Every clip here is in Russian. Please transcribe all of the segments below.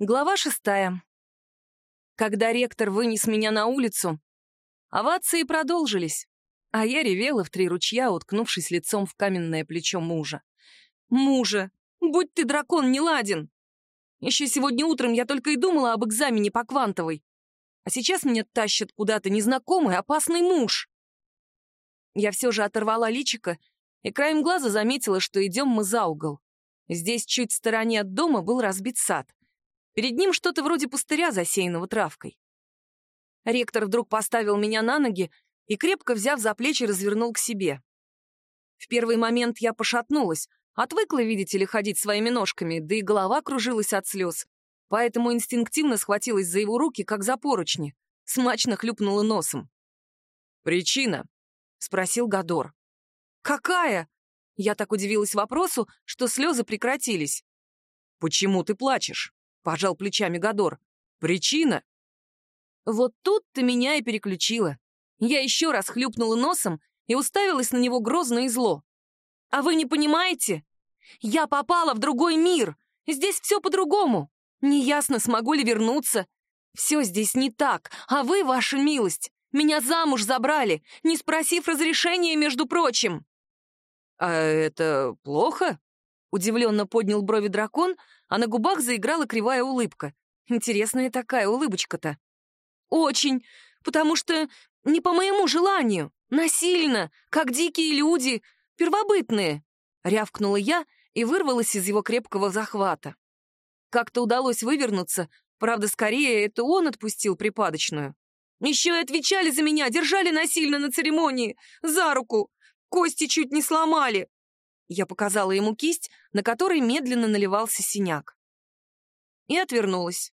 Глава шестая. Когда ректор вынес меня на улицу, овации продолжились, а я ревела в три ручья, уткнувшись лицом в каменное плечо мужа. «Мужа! Будь ты дракон, не ладен! Еще сегодня утром я только и думала об экзамене по квантовой, а сейчас меня тащит куда-то незнакомый опасный муж!» Я все же оторвала личико и краем глаза заметила, что идем мы за угол. Здесь, чуть в стороне от дома, был разбит сад. Перед ним что-то вроде пустыря, засеянного травкой. Ректор вдруг поставил меня на ноги и, крепко взяв за плечи, развернул к себе. В первый момент я пошатнулась, отвыкла, видите ли, ходить своими ножками, да и голова кружилась от слез, поэтому инстинктивно схватилась за его руки, как за поручни, смачно хлюпнула носом. «Причина?» — спросил Гадор. «Какая?» Я так удивилась вопросу, что слезы прекратились. «Почему ты плачешь?» — пожал плечами Гадор. «Причина?» Вот тут-то меня и переключило. Я еще раз хлюпнула носом и уставилась на него грозно и зло. «А вы не понимаете? Я попала в другой мир. Здесь все по-другому. Неясно, смогу ли вернуться. Все здесь не так, а вы, ваша милость, меня замуж забрали, не спросив разрешения, между прочим». «А это плохо?» — удивленно поднял брови дракон, а на губах заиграла кривая улыбка. Интересная такая улыбочка-то. «Очень, потому что не по моему желанию, насильно, как дикие люди, первобытные», — рявкнула я и вырвалась из его крепкого захвата. Как-то удалось вывернуться, правда, скорее это он отпустил припадочную. Еще и отвечали за меня, держали насильно на церемонии, за руку, кости чуть не сломали. Я показала ему кисть, на которой медленно наливался синяк. И отвернулась.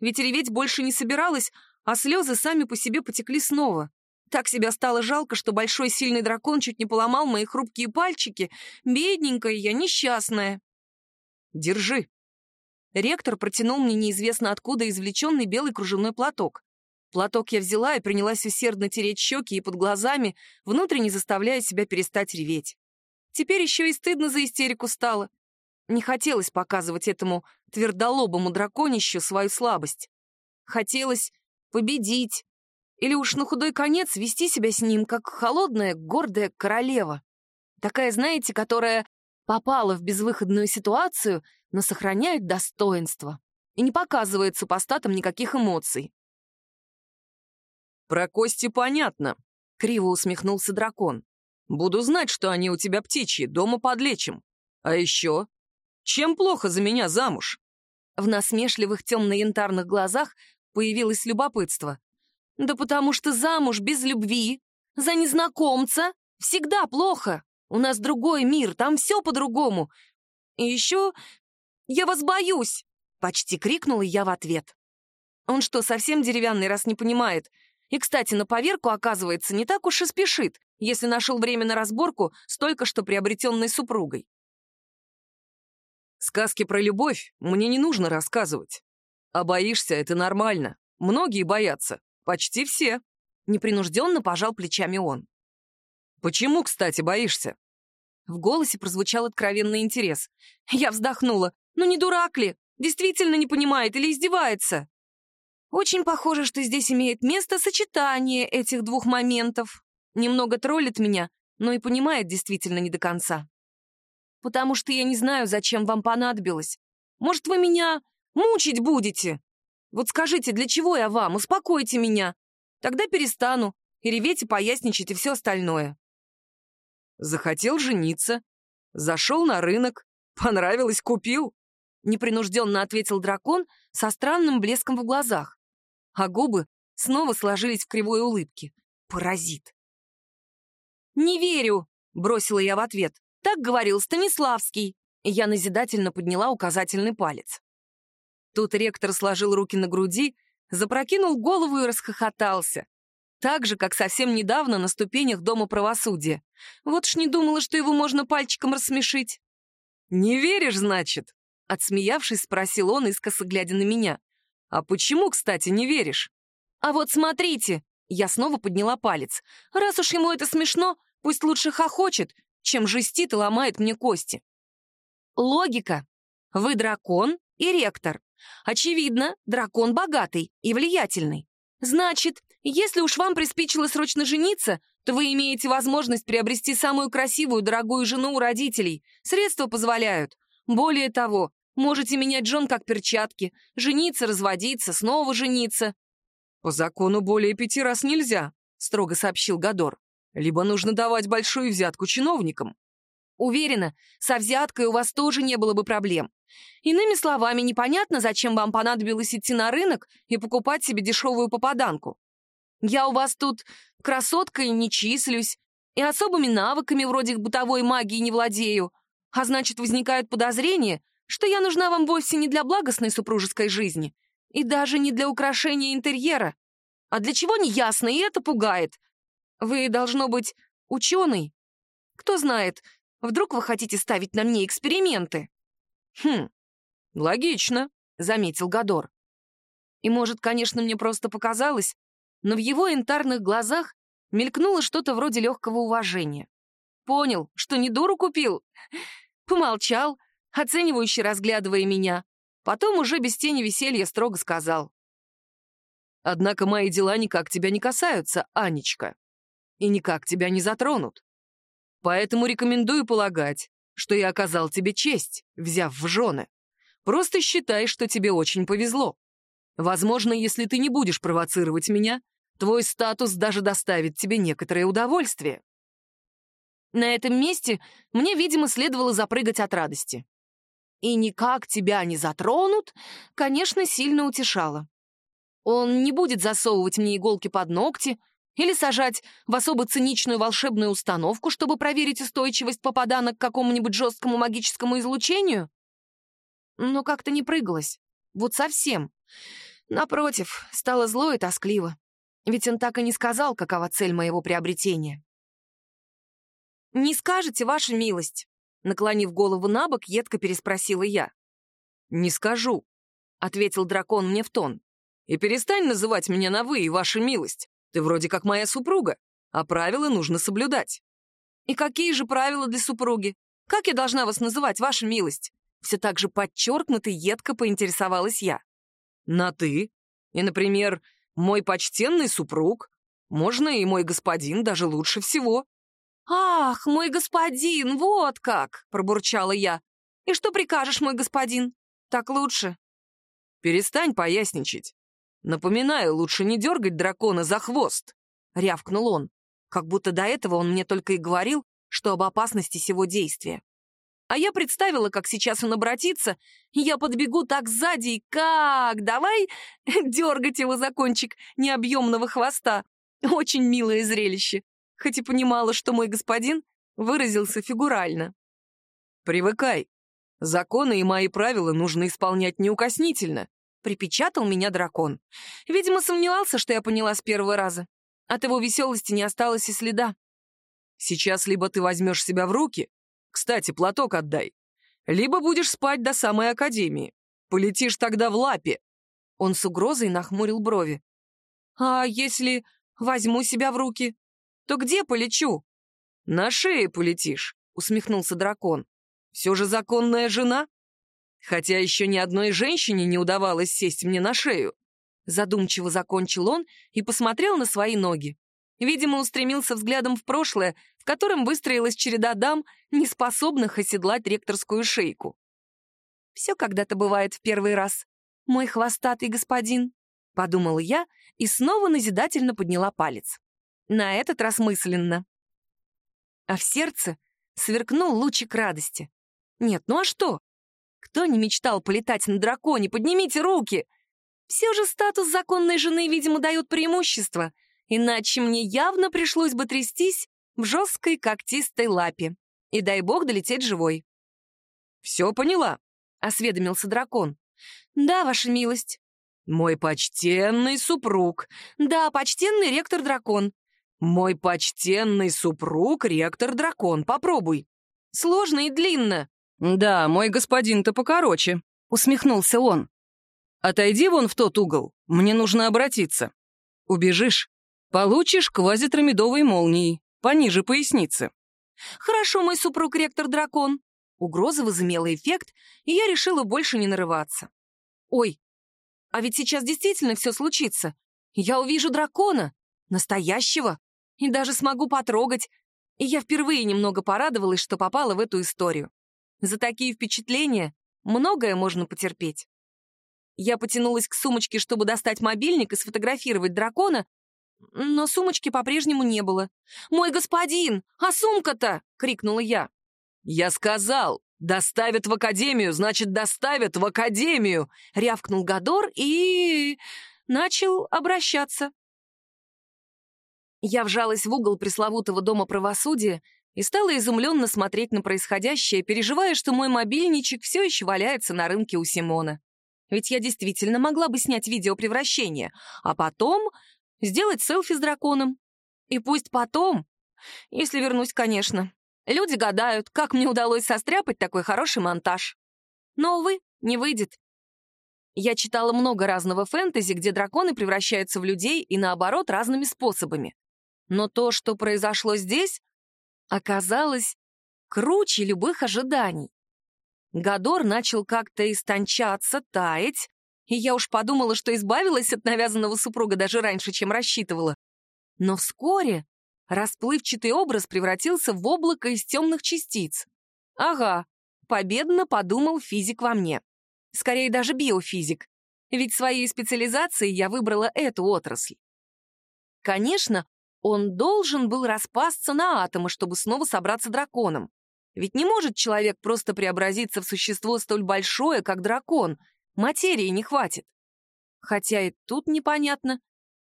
Ведь реветь больше не собиралась, а слезы сами по себе потекли снова. Так себя стало жалко, что большой сильный дракон чуть не поломал мои хрупкие пальчики. Бедненькая я, несчастная. «Держи». Ректор протянул мне неизвестно откуда извлеченный белый кружевной платок. Платок я взяла и принялась усердно тереть щеки и под глазами, внутренне заставляя себя перестать реветь. Теперь еще и стыдно за истерику стало. Не хотелось показывать этому твердолобому драконищу свою слабость. Хотелось победить. Или уж на худой конец вести себя с ним, как холодная, гордая королева. Такая, знаете, которая попала в безвыходную ситуацию, но сохраняет достоинство и не показывает супостатам никаких эмоций. «Про кости понятно», — криво усмехнулся дракон. Буду знать, что они у тебя птичьи, дома подлечим. А еще... Чем плохо за меня замуж?» В насмешливых темно-янтарных глазах появилось любопытство. «Да потому что замуж без любви, за незнакомца, всегда плохо. У нас другой мир, там все по-другому. И еще я вас боюсь!» Почти крикнула я в ответ. Он что, совсем деревянный, раз не понимает? И, кстати, на поверку, оказывается, не так уж и спешит если нашел время на разборку с только что приобретенной супругой. Сказки про любовь мне не нужно рассказывать. А боишься — это нормально. Многие боятся. Почти все. Непринужденно пожал плечами он. Почему, кстати, боишься? В голосе прозвучал откровенный интерес. Я вздохнула. Ну не дурак ли? Действительно не понимает или издевается? Очень похоже, что здесь имеет место сочетание этих двух моментов. Немного троллит меня, но и понимает действительно не до конца. Потому что я не знаю, зачем вам понадобилось. Может, вы меня мучить будете? Вот скажите, для чего я вам? Успокойте меня. Тогда перестану. И реветь, и поясничать, и все остальное. Захотел жениться. Зашел на рынок. Понравилось, купил. Непринужденно ответил дракон со странным блеском в глазах. А губы снова сложились в кривой улыбке. Паразит. «Не верю!» — бросила я в ответ. «Так говорил Станиславский!» Я назидательно подняла указательный палец. Тут ректор сложил руки на груди, запрокинул голову и расхохотался. Так же, как совсем недавно на ступенях Дома правосудия. Вот ж не думала, что его можно пальчиком рассмешить. «Не веришь, значит?» Отсмеявшись, спросил он, искоса глядя на меня. «А почему, кстати, не веришь?» «А вот смотрите!» Я снова подняла палец. «Раз уж ему это смешно, Пусть лучше хохочет, чем жестит и ломает мне кости. Логика. Вы дракон и ректор. Очевидно, дракон богатый и влиятельный. Значит, если уж вам приспичило срочно жениться, то вы имеете возможность приобрести самую красивую, дорогую жену у родителей. Средства позволяют. Более того, можете менять жен как перчатки, жениться, разводиться, снова жениться. «По закону более пяти раз нельзя», — строго сообщил Гадор. «Либо нужно давать большую взятку чиновникам». Уверена, со взяткой у вас тоже не было бы проблем. Иными словами, непонятно, зачем вам понадобилось идти на рынок и покупать себе дешевую попаданку. Я у вас тут красоткой не числюсь, и особыми навыками вроде бытовой магии не владею, а значит, возникает подозрение, что я нужна вам вовсе не для благостной супружеской жизни и даже не для украшения интерьера. А для чего не ясно, и это пугает. Вы, должно быть, ученый. Кто знает, вдруг вы хотите ставить на мне эксперименты? Хм, логично, заметил Гадор. И, может, конечно, мне просто показалось, но в его янтарных глазах мелькнуло что-то вроде легкого уважения. Понял, что не дуру купил. Помолчал, оценивающе разглядывая меня. Потом уже без тени веселья строго сказал. «Однако мои дела никак тебя не касаются, Анечка, и никак тебя не затронут. Поэтому рекомендую полагать, что я оказал тебе честь, взяв в жены. Просто считай, что тебе очень повезло. Возможно, если ты не будешь провоцировать меня, Твой статус даже доставит тебе некоторое удовольствие. На этом месте мне, видимо, следовало запрыгать от радости. И никак тебя не затронут, конечно, сильно утешало. Он не будет засовывать мне иголки под ногти или сажать в особо циничную волшебную установку, чтобы проверить устойчивость попадана к какому-нибудь жесткому магическому излучению. Но как-то не прыгалось. Вот совсем. Напротив, стало зло и тоскливо. Ведь он так и не сказал, какова цель моего приобретения. «Не скажете, ваша милость?» Наклонив голову на бок, едко переспросила я. «Не скажу», — ответил дракон мне в тон. «И перестань называть меня на «вы» и ваша милость. Ты вроде как моя супруга, а правила нужно соблюдать». «И какие же правила для супруги? Как я должна вас называть, ваша милость?» Все так же подчеркнуто едко поинтересовалась я. «На «ты». И, например, мой почтенный супруг. Можно и мой господин, даже лучше всего». «Ах, мой господин, вот как!» — пробурчала я. «И что прикажешь, мой господин? Так лучше?» «Перестань поясничать. Напоминаю, лучше не дергать дракона за хвост», — рявкнул он, как будто до этого он мне только и говорил, что об опасности сего действия. А я представила, как сейчас он обратится, и я подбегу так сзади и как, давай дергать его за кончик необъемного хвоста. Очень милое зрелище, хоть и понимала, что мой господин выразился фигурально. «Привыкай. Законы и мои правила нужно исполнять неукоснительно», припечатал меня дракон. Видимо, сомневался, что я поняла с первого раза. От его веселости не осталось и следа. «Сейчас либо ты возьмешь себя в руки, кстати, платок отдай. Либо будешь спать до самой академии. Полетишь тогда в лапе. Он с угрозой нахмурил брови. А если возьму себя в руки, то где полечу? На шее полетишь, усмехнулся дракон. Все же законная жена. Хотя еще ни одной женщине не удавалось сесть мне на шею. Задумчиво закончил он и посмотрел на свои ноги. Видимо, устремился взглядом в прошлое, в котором выстроилась череда дам, не способных оседлать ректорскую шейку. «Все когда-то бывает в первый раз, мой хвостатый господин», — подумала я и снова назидательно подняла палец. На этот раз мысленно. А в сердце сверкнул лучик радости. Нет, ну а что? Кто не мечтал полетать на драконе? Поднимите руки! Все же статус законной жены, видимо, дает преимущество — Иначе мне явно пришлось бы трястись в жесткой когтистой лапе. И дай бог долететь живой. «Все поняла», — осведомился дракон. «Да, ваша милость». «Мой почтенный супруг». «Да, почтенный ректор-дракон». «Мой почтенный супруг, ректор-дракон. Попробуй». «Сложно и длинно». «Да, мой господин-то покороче», — усмехнулся он. «Отойди вон в тот угол, мне нужно обратиться. Убежишь, Получишь квазитромедовой молнией, пониже поясницы. Хорошо, мой супруг ректор-дракон. Угроза возымела эффект, и я решила больше не нарываться. Ой, а ведь сейчас действительно все случится. Я увижу дракона, настоящего, и даже смогу потрогать. И я впервые немного порадовалась, что попала в эту историю. За такие впечатления многое можно потерпеть. Я потянулась к сумочке, чтобы достать мобильник и сфотографировать дракона, но сумочки по-прежнему не было. «Мой господин! А сумка-то?» — крикнула я. «Я сказал, доставят в академию, значит, доставят в академию!» — рявкнул Гадор и... начал обращаться. Я вжалась в угол пресловутого дома правосудия и стала изумленно смотреть на происходящее, переживая, что мой мобильничек все еще валяется на рынке у Симона. Ведь я действительно могла бы снять видео превращения, а потом сделать селфи с драконом. И пусть потом, если вернусь, конечно, люди гадают, как мне удалось состряпать такой хороший монтаж. Но, увы, не выйдет. Я читала много разного фэнтези, где драконы превращаются в людей и, наоборот, разными способами. Но то, что произошло здесь, оказалось круче любых ожиданий. Гадор начал как-то истончаться, таять, и я уж подумала, что избавилась от навязанного супруга даже раньше, чем рассчитывала. Но вскоре расплывчатый образ превратился в облако из темных частиц. Ага, победно подумал физик во мне. Скорее даже биофизик. Ведь своей специализацией я выбрала эту отрасль. Конечно, он должен был распасться на атомы, чтобы снова собраться драконом. Ведь не может человек просто преобразиться в существо столь большое, как дракон — Материи не хватит. Хотя и тут непонятно.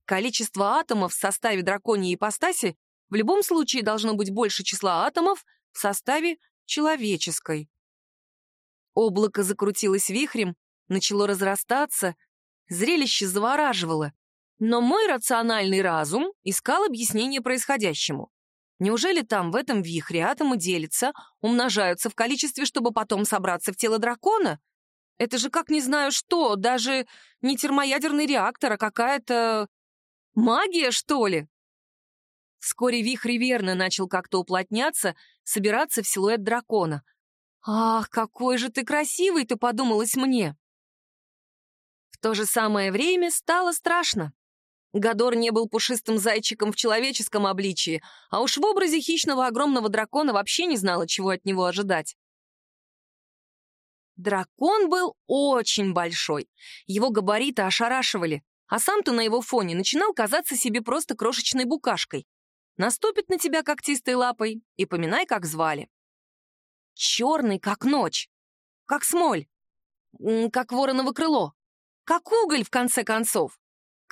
Количество атомов в составе драконьей ипостаси в любом случае должно быть больше числа атомов в составе человеческой. Облако закрутилось вихрем, начало разрастаться, зрелище завораживало. Но мой рациональный разум искал объяснение происходящему. Неужели там, в этом вихре, атомы делятся, умножаются в количестве, чтобы потом собраться в тело дракона? Это же как не знаю что, даже не термоядерный реактор, а какая-то... магия, что ли? Вскоре вихрь верно начал как-то уплотняться, собираться в силуэт дракона. «Ах, какой же ты красивый!» — ты подумалось мне. В то же самое время стало страшно. Гадор не был пушистым зайчиком в человеческом обличии, а уж в образе хищного огромного дракона вообще не знала, чего от него ожидать. Дракон был очень большой. Его габариты ошарашивали, а сам-то на его фоне начинал казаться себе просто крошечной букашкой. Наступит на тебя когтистой лапой и поминай, как звали. Черный, как ночь, как смоль, как вороново крыло, как уголь, в конце концов.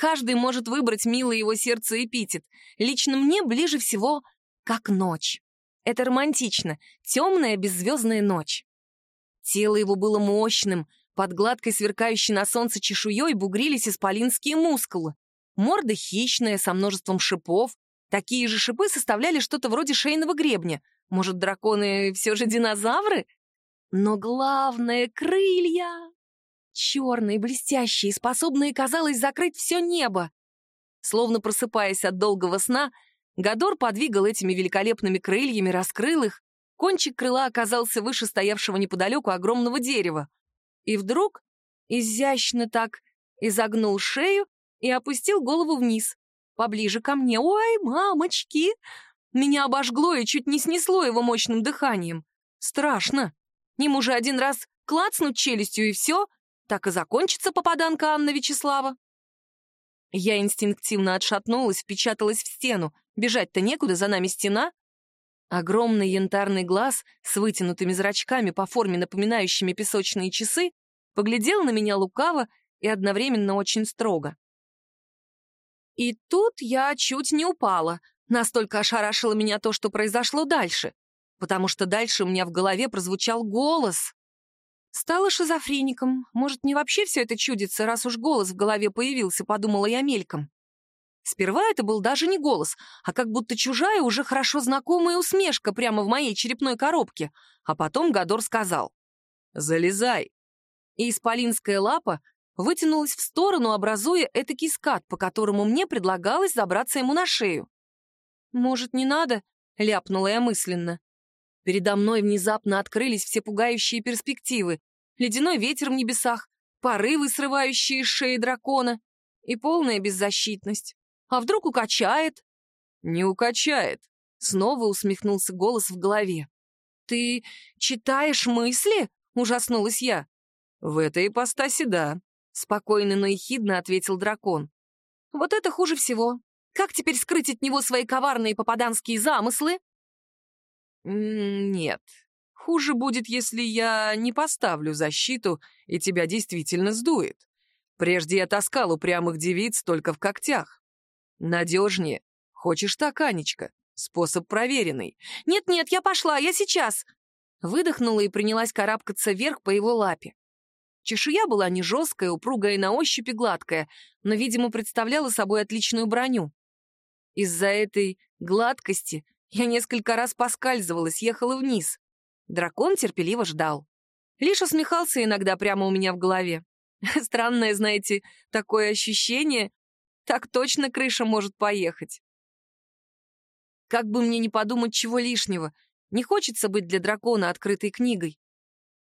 Каждый может выбрать милый его сердце эпитет. Лично мне ближе всего как ночь. Это романтично, темная беззвездная ночь. Тело его было мощным, под гладкой сверкающей на солнце чешуей бугрились исполинские мускулы. Морда хищная, со множеством шипов. Такие же шипы составляли что-то вроде шейного гребня. Может, драконы все же динозавры? Но главное — крылья. Черные, блестящие, способные, казалось, закрыть все небо. Словно просыпаясь от долгого сна, Гадор подвигал этими великолепными крыльями, раскрыл их, Кончик крыла оказался выше стоявшего неподалеку огромного дерева. И вдруг изящно так изогнул шею и опустил голову вниз, поближе ко мне. «Ой, мамочки!» Меня обожгло и чуть не снесло его мощным дыханием. Страшно. Ему же один раз клацнуть челюстью и все, так и закончится попаданка Анна Вячеслава. Я инстинктивно отшатнулась, впечаталась в стену. Бежать-то некуда, за нами стена. Огромный янтарный глаз с вытянутыми зрачками по форме напоминающими песочные часы поглядел на меня лукаво и одновременно очень строго. И тут я чуть не упала, настолько ошарашило меня то, что произошло дальше, потому что дальше у меня в голове прозвучал голос. Стала шизофреником. Может, не вообще все это чудится, раз уж голос в голове появился, подумала я мельком. Сперва это был даже не голос, а как будто чужая, уже хорошо знакомая усмешка прямо в моей черепной коробке. А потом Гадор сказал «Залезай». И исполинская лапа вытянулась в сторону, образуя этакий скат, по которому мне предлагалось забраться ему на шею. «Может, не надо?» — ляпнула я мысленно. Передо мной внезапно открылись все пугающие перспективы. Ледяной ветер в небесах, порывы, срывающие с шеи дракона, и полная беззащитность. А вдруг укачает? Не укачает. Снова усмехнулся голос в голове. Ты читаешь мысли? Ужаснулась я. В этой ипостаси да. Спокойно, но ехидно ответил дракон. Вот это хуже всего. Как теперь скрыть от него свои коварные попаданские замыслы? Нет. Хуже будет, если я не поставлю защиту, и тебя действительно сдует. Прежде я таскал упрямых девиц только в когтях. Надежнее. Хочешь так, Анечка? Способ проверенный. Нет-нет, я пошла, я сейчас. Выдохнула и принялась карабкаться вверх по его лапе. Чешуя была не жесткая, упругая и на ощупь и гладкая, но, видимо, представляла собой отличную броню. Из-за этой гладкости я несколько раз поскальзывалась, ехала вниз. Дракон терпеливо ждал. Лишь усмехался иногда прямо у меня в голове. Странное, знаете, такое ощущение. Так точно крыша может поехать. Как бы мне не подумать чего лишнего. Не хочется быть для дракона открытой книгой.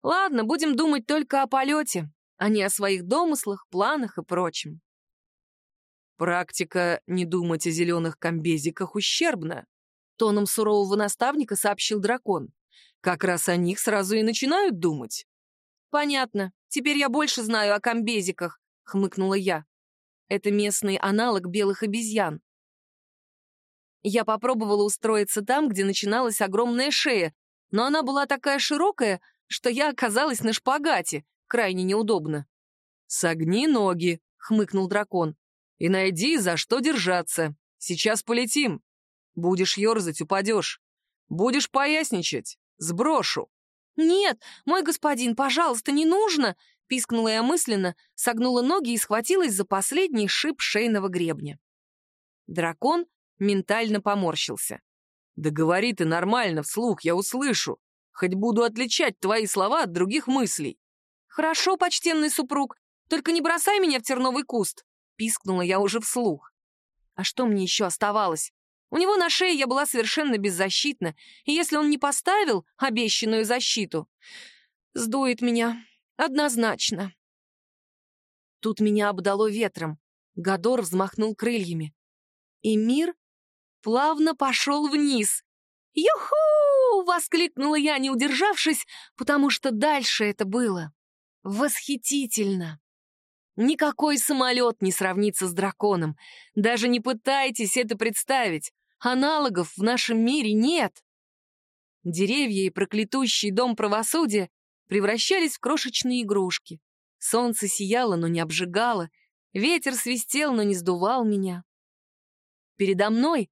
Ладно, будем думать только о полете, а не о своих домыслах, планах и прочем. Практика не думать о зеленых комбезиках ущербна, тоном сурового наставника сообщил дракон. Как раз о них сразу и начинают думать. Понятно. Теперь я больше знаю о комбезиках, хмыкнула я. Это местный аналог белых обезьян. Я попробовала устроиться там, где начиналась огромная шея, но она была такая широкая, что я оказалась на шпагате, крайне неудобно. «Согни ноги», — хмыкнул дракон, — «и найди, за что держаться. Сейчас полетим. Будешь ерзать, упадешь. Будешь поясничать, сброшу». «Нет, мой господин, пожалуйста, не нужно!» — пискнула я мысленно, согнула ноги и схватилась за последний шип шейного гребня. Дракон ментально поморщился. «Да говори ты нормально, вслух, я услышу хоть буду отличать твои слова от других мыслей». «Хорошо, почтенный супруг, только не бросай меня в терновый куст», — пискнула я уже вслух. А что мне еще оставалось? У него на шее я была совершенно беззащитна, и если он не поставил обещанную защиту, сдует меня однозначно. Тут меня обдало ветром. Гадор взмахнул крыльями. И мир плавно пошел вниз. «Юху!» воскликнула я, не удержавшись, потому что дальше это было восхитительно. Никакой самолет не сравнится с драконом. Даже не пытайтесь это представить. Аналогов в нашем мире нет. Деревья и проклятущий дом правосудия превращались в крошечные игрушки. Солнце сияло, но не обжигало. Ветер свистел, но не сдувал меня. Передо мной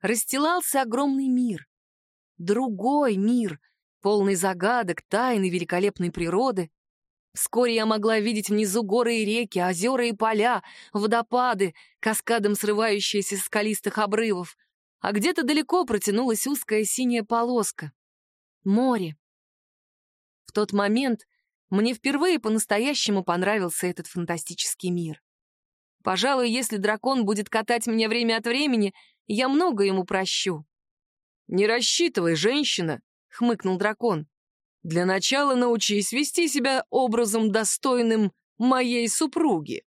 расстилался огромный мир другой мир, полный загадок, тайн и великолепной природы. Вскоре я могла видеть внизу горы и реки, озера и поля, водопады, каскадом срывающиеся с скалистых обрывов, а где-то далеко протянулась узкая синяя полоска. Море. В тот момент мне впервые по-настоящему понравился этот фантастический мир. Пожалуй, если дракон будет катать меня время от времени, я много ему прощу. «Не рассчитывай, женщина», — хмыкнул дракон. «Для начала научись вести себя образом достойным моей супруги».